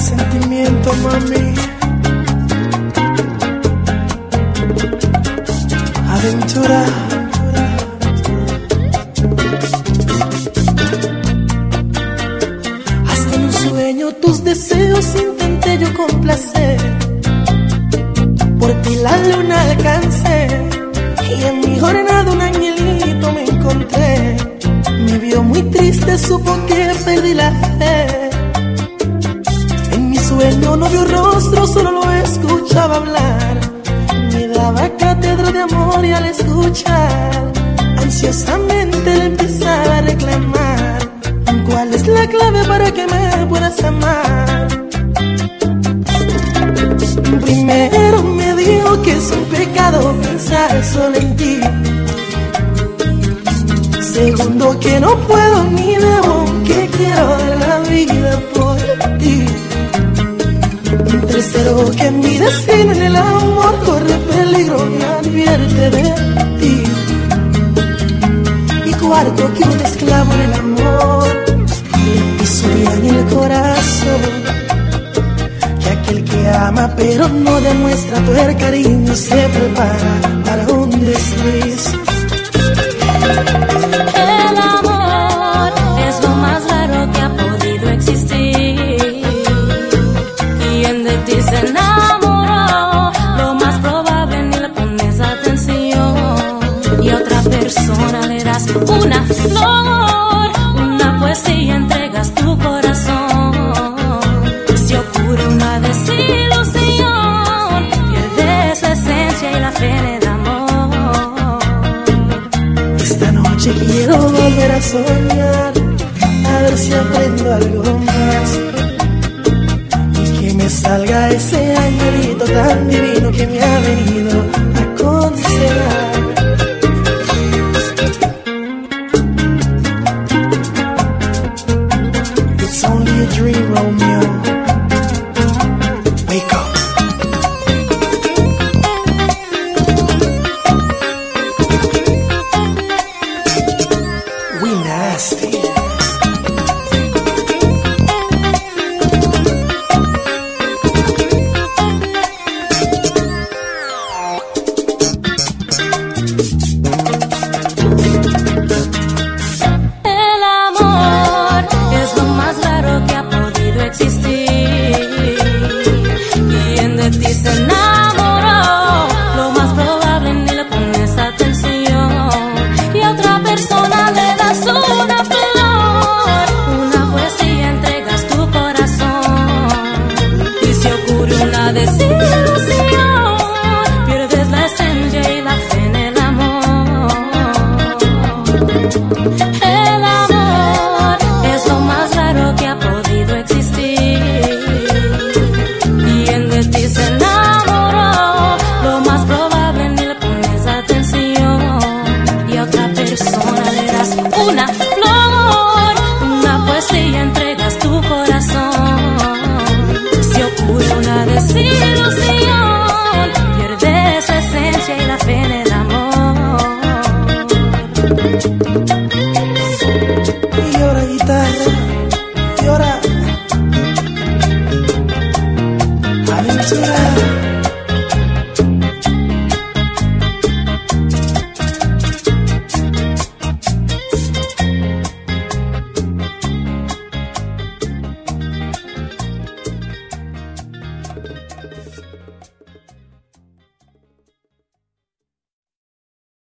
Sentimiento, mami. Aventura. Hasta en un sueño tus deseos intenté yo complacer. Por ti la luna alcancé. Y en mi jornada un supo que perdí la fe. En mi sueño no vio rostro, solo lo escuchaba hablar. Me daba cátedra de amor y al escuchar, ansiosamente le empezaba a reclamar. ¿Cuál es la clave para que me puedas amar? Primero me dijo que es un pecado pensar solo en ti. Que no puedo ni debo, que quiero dar la vida por ti. Tercero que mi destino en el amor corre peligro y advierte de ti. Y cuarto que un esclavo en el amor y subía en el corazón. Que aquel que ama pero no demuestra tu cariño se prepara para un desliz. A soñar, a ver si aprendo algo más. Y que me salga ese angelito tan divino que me ha venido a aconsejar. Quien de ti se pierdes la